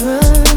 room.